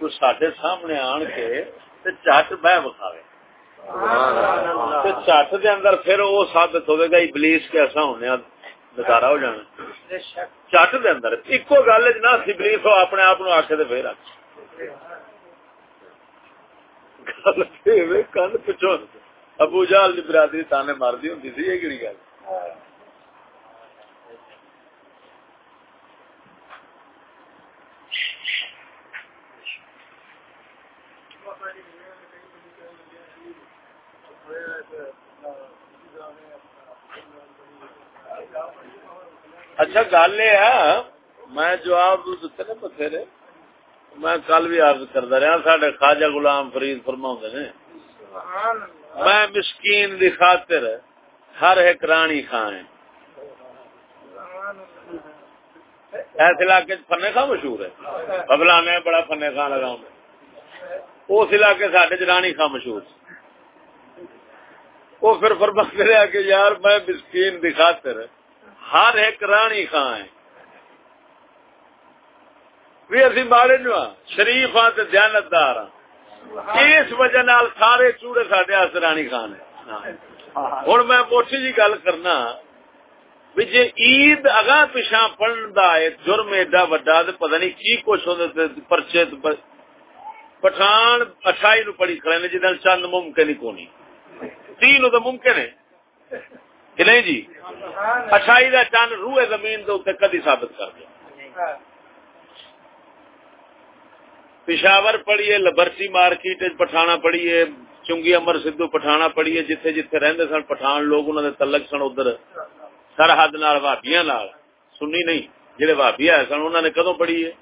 تو سڈے سامنے آن کے چٹ بہ بکھاوے چٹ دے اندر پھر وہ ثابت ہوئے گا ابلیس کے ایسا ہونے نظارہ ہو جانا چٹ دے اندر ایکو گل نہ ابلیس ہو اپنے آپ آخے تو پھر کن پچھو ابو جال برادری تانے مارتی ہوں یہ کہڑی گل اچھا گل یہ ہے، میں جواب دیتے نا بتھیرے۔ میں کل بھی عرض کرتا رہا سڈے خواجہ غلام فرید فرما نے۔ میں مسکین دی خاطر ہر ایک رانی خان ایس علاقے فنے خان مشہور ہے فلانے بڑا فنے خان لگا اس علاقے سڈے رانی خان مشہور وہ پھر فرما رہا کہ یار میں مسکین دی خاطر ہر ایک رانی خان ہے۔ بھی اسی مارے نو ہاں، شریف ہاں دیانت دار ہاں۔ اس وجہ نال سارے چوڑے سڈے رانی خان ہے ہوں میں موٹی جی گل کرنا بھی جی عید اگاں پیچھا پڑھن دا جرم ایڈا وڈا تو پتہ نہیں کی کچھ ہوتے پرچے پٹھان اٹھائی نو پڑھی کھڑے نے جدھر چند ممکن ہی کونی۔ تین تو ممکن ہے۔ کہ نہیں جی؟ اٹھائی کا چند روح زمین کے کدی ثابت کر دیا پشاور پڑھیے لبرسی مارکیٹ پٹھانا پڑھیے چنگی امر سدھو پٹھانا پڑھیے جتھے جتھے رہندے سن، پٹھان لوگ انہوں نے تلک سن، ادھر سرحد نال بھابیاں نال۔ سنی نہیں جہے بھابی آئے سن انہوں نے کدو پڑھی ہے؟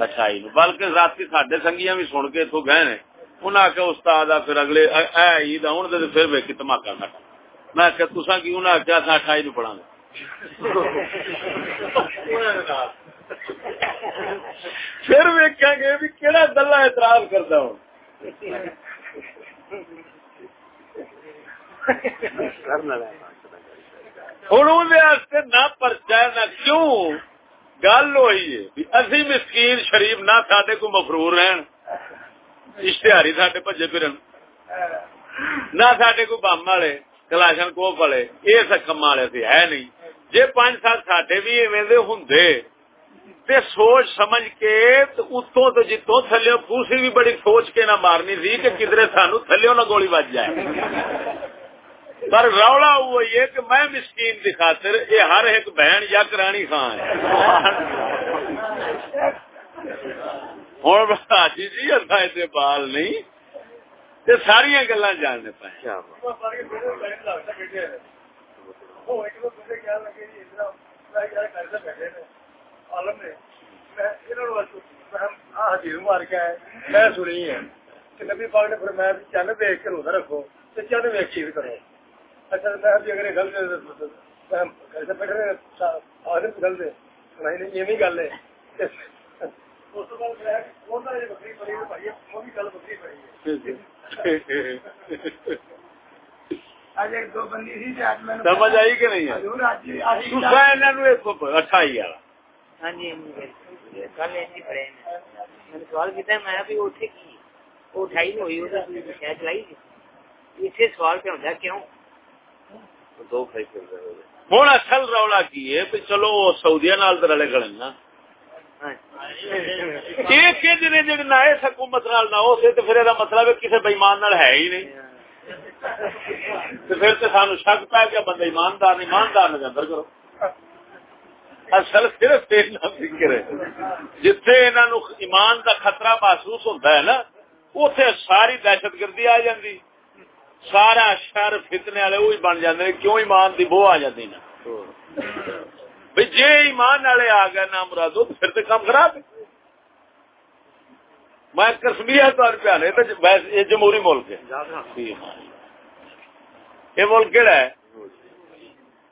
اٹھائی بلکہ رات سڈے سنگیاں بھی سن کے اتو گئے نے۔ استاد پھر اگلے عید پھر دھماکہ میں آخیا تسا کی انہیں آخیا تھا اٹھائی نو پڑھا پھر ویکیا گے بھی کہڑا دلہ اعتراض کرتا ہوں۔ ہوں نہ پرچا نہ کیوں؟ گل ہوئی ہے اسی مسکین شریف نہ سڈے کو مفرور رہن۔ اشتہاری سڈے بجے پھرن نہ سڈے کو بم والے کلاشن کوپ والے یہ سکم والے سے ہے نہیں جی پانچ سال سڈے بھی ایویں ہوں سوچ سمجھ کے اتوں تو جتوں تھلو پوسی بھی بڑی سوچ کے نہ مارنی سی کہ کدھر سانو تھلو نہ گولی بج جائے پر رولا وہ یہ کہ میں مسکین کی خاطر یہ ہر ایک بہن یا کرانی خان ہے ہوں جی جی اتنا بال نہیں ساری گلا جاننے پائے میں سنی ہے نبی پاک نے فرمایا چند دیکھ کے روزہ رکھو تو چند ویک چیز کرو اچھا میں ابھی اگر گل گھر بیٹھے آدمی گل دے یہ بھی گل ہے سمجھ آئی کہ نہیں اٹھائی والا۔ ہاں جی کل پڑے میں نے سوال کیا میں بھی اٹھے کی؟ وہ اٹھائی نہیں ہوئی وہ چلائی اسے سوال پہ ہوتا کیوں؟ ہوں اصل رولا کی ہے چلو سعودیا نال رلے گڑے نا۔ ہاں جی۔ جڑے جڑے نہ اس حکومت نال نہ ہو سے تو پھر مطلب کسی بےمان ہے ہی نہیں۔ پھر تو سانو شک پہ گیا بندہ ایماندار ایماندار نے اندر کرو۔ اصل صرف فکر ہے۔ جتھے انہوں ایمان کا خطرہ محسوس ہوتا ہے نا اتے ساری دہشت گردی آ جاتی سارا شر، فتنے والے وہی بن جاتے کیوں ایمان دی بو آ جاتی نا؟ بھائی جی ایمان والے آ گئے نام مرادو تو پھر تو کام خراب ہے۔ میں کسمیا طور پہ آنے تو یہ جمہوری ملک ہے۔ یہ ملک کہڑا ہے؟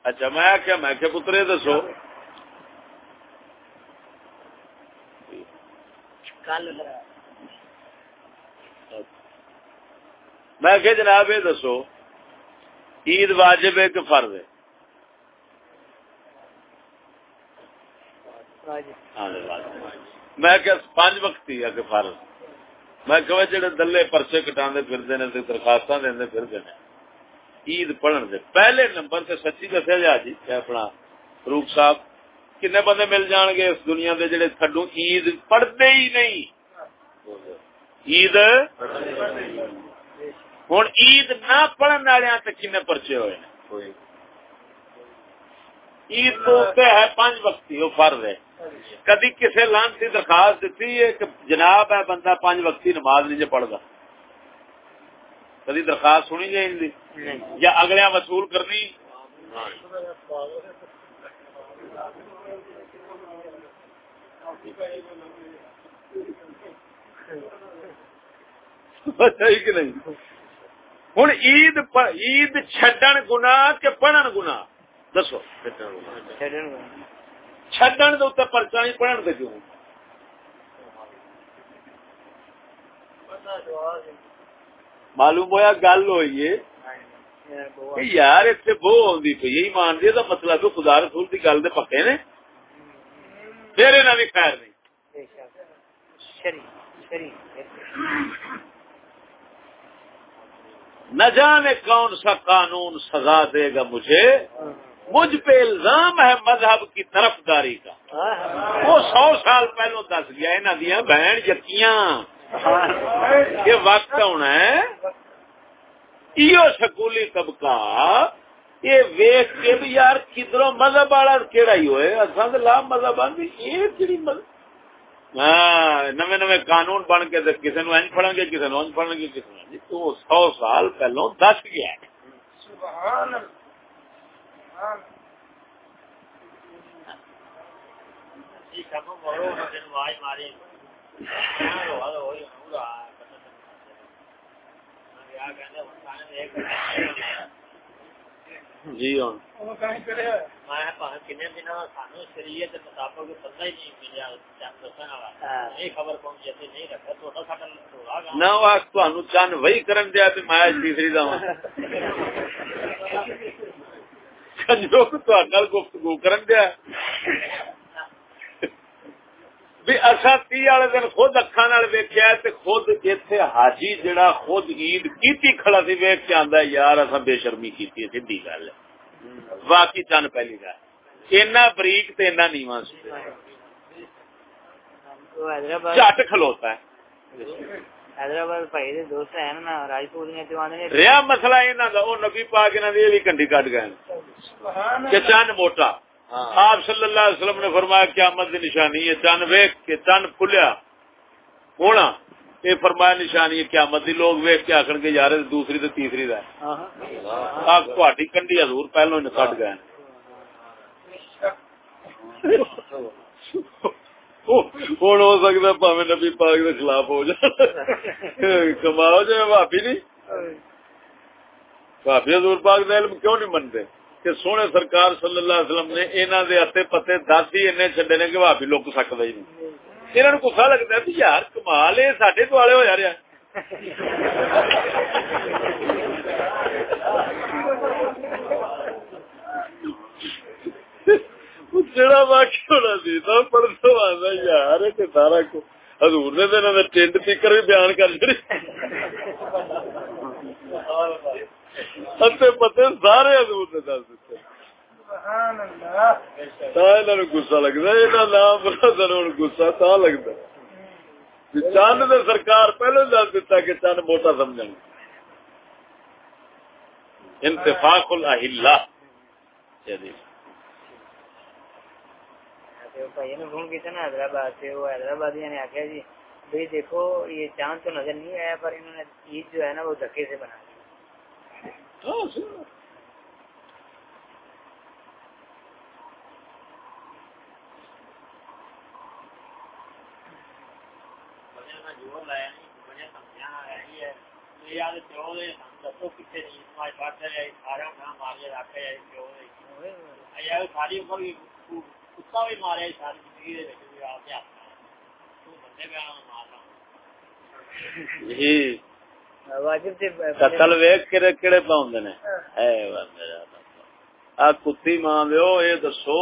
اچھا میں کیا میں کیا پترے دسو۔ میں کہ جناب یہ دسو۔ عید واجب ہے کہ فرض ہے؟ ہاں جی، میں کہ پانچ وقت ہی اگے فرض میں کہ جڑے دلے پرچے کٹاندے پھردے نے، تے درخواستاں دیندے پھردے نے۔ عید پڑھن دے۔ پہلے نمبر تے سچی دسیا جا جی اپنا فروخ صاحب، کنے بندے مل جان گے اس دنیا دے جڑے تھڈو عید پڑھدے ہی نہیں۔ عید ہوں عید نہ پڑھن والے تے کنے پرچے ہوئے نے۔ عید تو ہے پانچ وقتی وہ فرض ہے۔ کدی کسی لانتی درخواست دیتی ہے کہ جناب ہے بندہ پانچ وقتی نماز نہیں پڑھتا کدی درخواست سنی جائے یا اگلے وصول کرنی؟ کہ نہیں؟ ہوں عید عید چڈن گنا کہ پڑھن گنا دسو۔ چڈن دے پرچا نہیں پڑھن دے کیوں معلوم ہوا گل ہوئی ہے یار اتنے بو آئی پی یہی مان دی تو مطلب خدا رسول کی گل دے پکے نے۔ پھر یہاں بھی خیر نہیں۔ نہ جانے کون سا قانون سزا دے گا مجھے۔ مجھ پہ الزام ہے مذہب کی طرف داری کا۔ وہ سو سال پہلو دس گیا انہوں دیا بہن یقیاں یہ وقت ہونا ہے؟ ایو سکولی طبقہ، یہ ویخ کے بھی یار کدھروں مذہب والا کہڑا ہی ہوئے؟ اصل لا مذہب آدمی یہ کہڑی مذہب؟ ہاں نوے نوے قانون بن کے کسی نو انج پڑھیں گے کسی نو انج پڑھیں گے کسی نو تو سو سال پہلو دس گیا۔ سبحان اللہ۔ جی ہاں چند وہی کرن دیا میں تیسری دا گفتگو کرن دیا بھی اصا تی والے دن خود اکھا ویکیا خود اتنے حاجی جڑا خود عید کیتی کھڑا سی ویک کے آدھا یار اصا بے شرمی کی سی گل باقی چند پہلی گل اینا بریک تے اینا نیواں سی جٹ کھلوتا ہے رہا مسئلہ انہوں کا وہ نبی پاک انہوں نے بھی کنڈی کٹ گئے کہ چند موٹا۔ آپ صلی اللہ علیہ وسلم نے فرمایا قیامت نشانی ہے چند ویک کے چند کھلیا ہونا۔ یہ فرمایا نشانی ہے قیامت دی لوگ ویک کے آخر کے یار دوسری تیسری دا کنڈی حضور پہلو کٹ گئے ہوں ہو سکتا پاوے نبی پاک کے خلاف ہو جائے کماؤ جائے بھابی نہیں بھابی حضور پاک کا علم کیوں نہیں منتے کہ سونے سرکار صلی اللہ علیہ وسلم نے انہوں دے اتے پتے دس ہی این چڈے نے کہ بھابی لک سکتا ہی نہیں انہوں نے گسا لگتا ہے یار کمال یہ سڈے دوالے ہو جا رہا جڑا ہونا سی، تو پرسوں یار سارا کو حضور نے ٹینڈ بھی بیان کر پتے سارے حضور نے دس دیتے۔ گسا لگتا یہ نام ہوں گسا تا لگتا چند نے سرکار پہلے دس دیتا کہ چند موٹا سمجھ انتفاق الاحلہ حیدرآباد سے وہ حیدرآباد نے آخیا جی بھائی دیکھو یہ چاند تو نظر نہیں آیا پر انہوں نے عید جو ہے نا وہ دھکے سے بنا دی ساری قتل ویک کہڑے کہڑے پاؤں نے کتی ماں دیو یہ دسو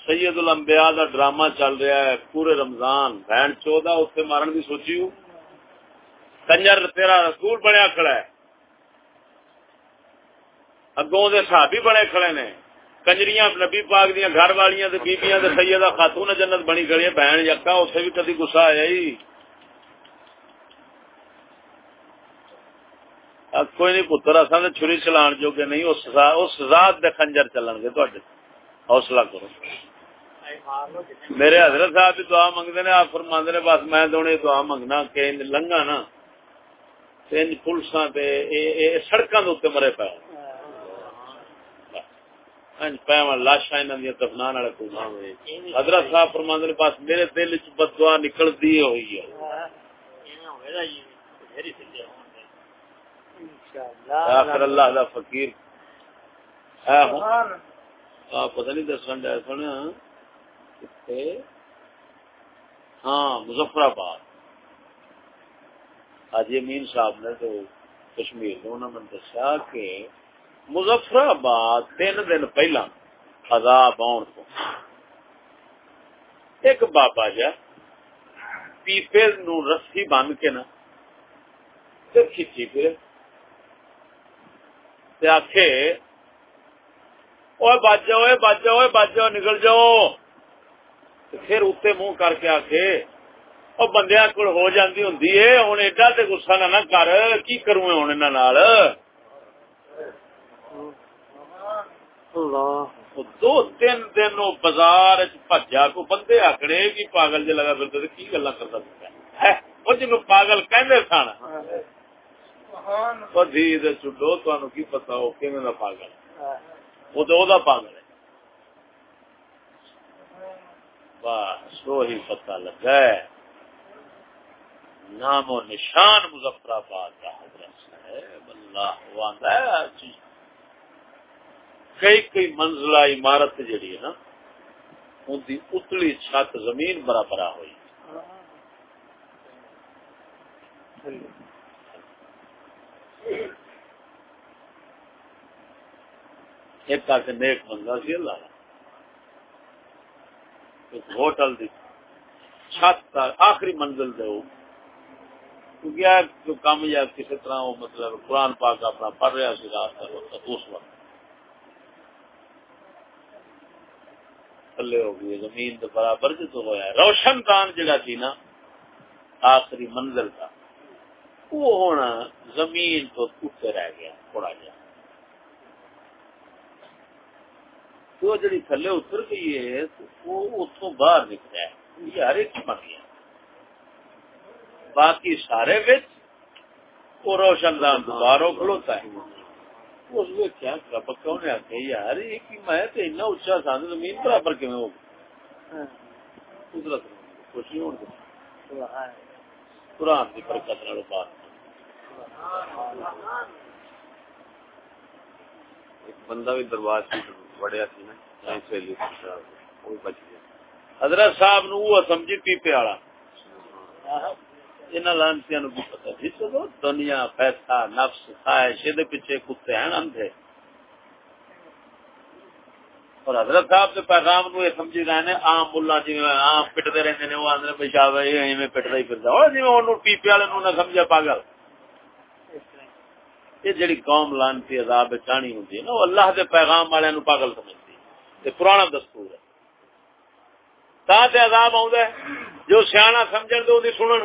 سید الانبیاء دا ڈرامہ چل رہا ہے پورے رمضان بہن چودہ اتنے مارن کی سوچی ہو کنجر تیرا رسول بنیا کھڑا ہے اگوں دے صحابی بنے کھڑے نے کنجریاں نبی پاک دیا گھر والیاں تے بیبیاں تے سیدہ خاتون جنت بنی کھڑی بہن یکا اسے بھی کدی گسا آیا ہی کوئی نہیں پتر اصا تو چھری چلان جو کہ نہیں اس ذات دے خنجر چلن گے تھوڑے حوصلہ کرو میرے حضرت صاحب دعا منگتے نے آپ فرماندے نے بس میں دونے دعا منگنا کہ لنگا نا پولیساں سڑکاں دے مرے پے لاشاں حضرت صاحب فرماندے نے بس میرے دل ہوئی ہے۔ آخر اللہ دا فقیر۔ پتہ نہیں دسن ڈا سن۔ ہاں مظفر آباد آج امین صاحب نے تو کشمیر نے انہوں نے دسیا کہ مظفر آباد تین دن پہلا عذاب آن کو۔ ایک بابا جا، پیپے نو رسی بن کے نا کھچی پھر۔ آخ بج جاؤ بج جاؤ بج جاؤ نکل جاؤ۔ پھر اتنے منہ کر کے آخے وہ بندیا کول ہو جاتی ہوں ہوں ایڈا تو گسا نہ کر، کی کروں ہوں انہوں دو تین دن بازار چجا کو بندے آکڑے کی پاگل جی لگا پھر کی گلا کرتا وہ جن پاگل کہ سن۔ چڈو تہن کی پتا وہ کہ پاگل وہ تو پاگل ہے۔ بس وہی پتا لگا نام و نشان مظفر آباد کا حضرت صاحب اللہ کئی کئی منزلہ عمارت جڑی ہے نا، ان کی اتلی چھت زمین برابر ہوئی۔ ایک پاس نیک بندہ سی اللہ ہوٹل دی چھت آخری منزل دے ہو۔ گیا جو کام یا کسی طرح وہ مطلب قرآن پاک اپنا پڑھ رہا سی رات اس وقت۔ تھلے ہو گئی زمین تو برابر جو تو ہوا ہے۔ روشن دان جگہ تھی نا، آخری منزل کا وہ ہونا زمین تو ٹوٹتے رہ گیا، تھوڑا جا۔ تو جڑی تھلے اتر گئی ہے وہ اتوں باہر نکلا ہے یہ ہر ایک بن گیا باقی سارے بچ وہ روشن دان دوبارہ کھلوتا ہے۔ اس میں کیا پکا نے آخیا یار یہ میں تو اتنا تھا زمین برابر کیون ہو قدرت خوشی ہونے قرآن کی برکت نال بات۔ ایک بندہ بھی دربار سے وڑیا سی نا سہیلی بچ گیا۔ حضرت صاحب نو وہ سمجھی پیپے والا۔ ان لانتی نو بھی پتا جی چلو دنیا پیسہ نفس خواہش یہ پیچھے کتے ہیں اندھے اور حضرت صاحب کے پیغام کو یہ سمجھی رہے ہیں عام ملا جی عام پٹتے رہتے ہیں وہ آندر پیشاب ہے پٹتا ہی پھرتا اور جی وہ ٹیپے والے نہ سمجھا پاگل یہ جڑی قوم لانتی عذاب چانی ہوں نا وہ اللہ کے پیغام والے نو پاگل سمجھتی یہ پرانا دستور ہے تا تے عذاب آؤں جو سیاح سمجھ دو دی سنن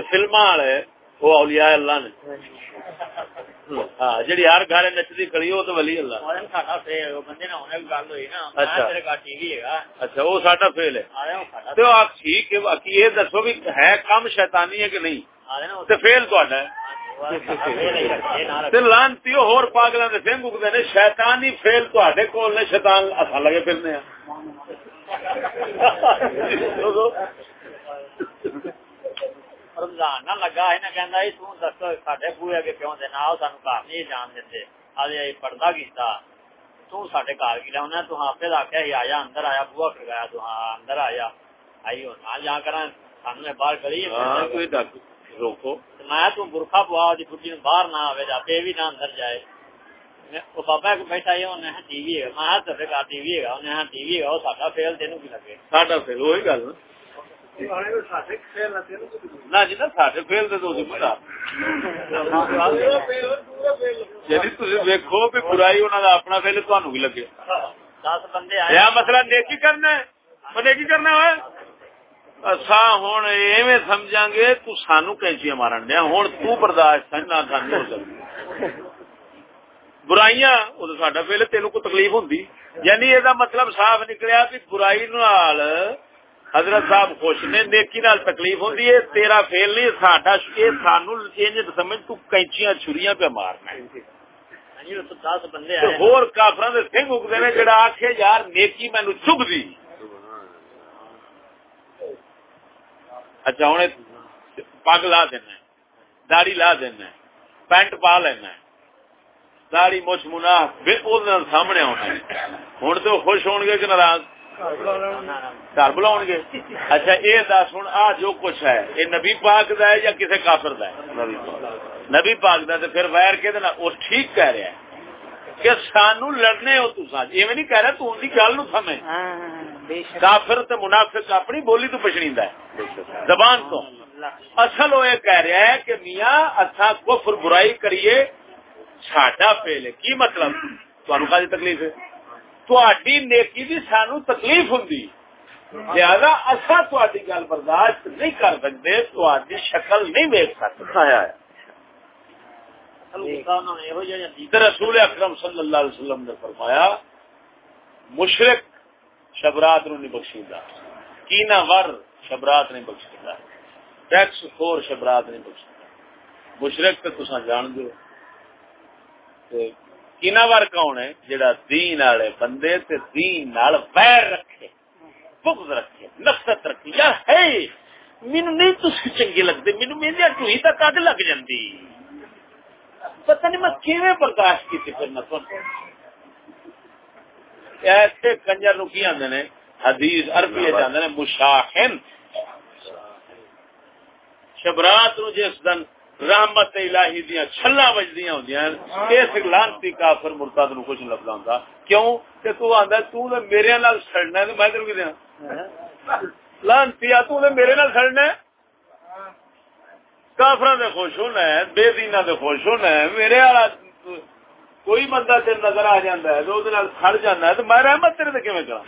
فلم والے وہ اولیاء اللہ نے۔ ہاں ہر گھر ولی اللہ۔ اچھا۔ ساڈا فیل ہے۔ تو آپ ٹھیک یہ دسو بھی ہے کم شیطانی ہے کہ نہیں؟ فیل ہے۔ لانتی ہور پاگل نے سنگ اگتے نے شیطانی فیل تے کول نے شیطان لگے پھرنے رمضان نہ لگا ہے نا کہندا اے تو دس ساڈے بوئے اگے کیوں دے نہ سانو گھر نہیں جان دیندے اجے پردہ کیتا تو ساڈے گھر کی لاونا تو ہاں پھر آکھیا ہی آیا اندر آیا بوا کھڑایا تو ہاں اندر آیا آئی ہو نہ جا کر سامنے باہر کھڑی ہاں کوئی ڈاک روکو میں تو برخا پوا دی بڈی باہر نہ آوے جا پے بھی نہ اندر جائے وہ بابا کو بیٹھا ہے انہیں ٹی وی ہے سے کہا ٹی وی ہے انہیں ٹی وی ہے وہ ساڈا فیل تینوں کی لگے ساڈا پھر وہی گل نہ جی ساڈے فیل پتا یعنی تسی ویکھو بھی برائی انہاں دا اپنا فیل تانوں بھی لگے۔ دس بندے آئے۔ یا مسئلہ نیکی کرنا ہے۔ کرنا ہے اسا ہن ایویں سمجھاں گے تو سانو مارن دیا ہن تو برداشت نہ کرنی ہو سکتی۔ برائیاں وہ تو ساڈا فیل تینوں کو تکلیف ہوندی۔ یعنی یہ مطلب صاف نکلیا کہ برائی نال حضرت صاحب خوش نے نیکی نال تکلیف ہوندی ہے تیرا فیل نہیں ساڈا یہ سانو انج سمجھ تو کینچیاں چھریاں پہ مارنا ہے۔ آئے ہور کافراں دے سنگ اگدے نے جڑا آکھے یار نیکی مینوں دی اچھا پگ لا دینا ہے داڑی لا دینا ہے پینٹ پا لینا ہے۔ داڑی مچھ منا سامنے آنا ہے۔ ہوں تو خوش ہون گے کہ ناراض۔ گھر بلاؤ گے۔ اچھا یہ دس ہوں آ جو کچھ ہے یہ نبی پاک دا ہے یا کسی کافر دا ہے؟ نبی پاک دا۔ تو پھر ویر کے وہ ٹھیک کہہ رہا ہے کہ سانو لڑنے ہو تو ساتھ یہ نہیں کہہ رہا تو ان کی گل نو سمجھ بے شک۔ کافر تے منافق اپنی بولی تو پچھڑیندا ہے۔ زبان تو۔ اصل وہ یہ کہہ رہا ہے کہ میاں اچھا کفر برائی کریے ساڈا ہے کی مطلب؟ تمہیں کہا تکلیف ہے؟ تھی نیکی دی سانو تکلیف ہوں لہذا اصا تھی گل برداشت نہیں کر سکتے تھی شکل نہیں ویک سکتے تے رسول اکرم صلی اللہ علیہ وسلم نے فرمایا مشرق شبرات نو نہیں بخشیدا کینا ور شبرات نہیں بخشیدا ٹیکس خور شبرات نہیں بخشیدا مشرق تے تساں جان دو تے کینا کون ہے؟ جڑا دین والے بندے تے دین نال ویر رکھے، بغض رکھے، نفرت رکھے یار ہے مینو نہیں تسی چنگے لگتے مینو میری ٹوئی تک اگ لگ جاندی؟ پتہ نہیں میں کیویں برداشت کیتی پھر نہ ایسے کنجر نو کی آدھے نے؟ حدیث عربی جانے نے، مشاہن۔ شبرات نو جس دن رحمت الہی دیا چھلا بجدیاں ہوندیاں اس لانتی کافر مرتد نو کچھ لبدا ہوندا۔ کیوں؟ کہ تو آندا تو تے میرے نال سڑنا ہے تے میں تینوں کی دینا لانتی تو تے میرے نال سڑنا ہے۔ کافراں دے خوش ہونا ہے بے دیناں دے خوش ہونا ہے۔ میرے والا کوئی بندہ تیر نظر آ جاتا ہے تو وہ سڑ جانا ہے تو میں رحمت تیرے تے کیویں کراں؟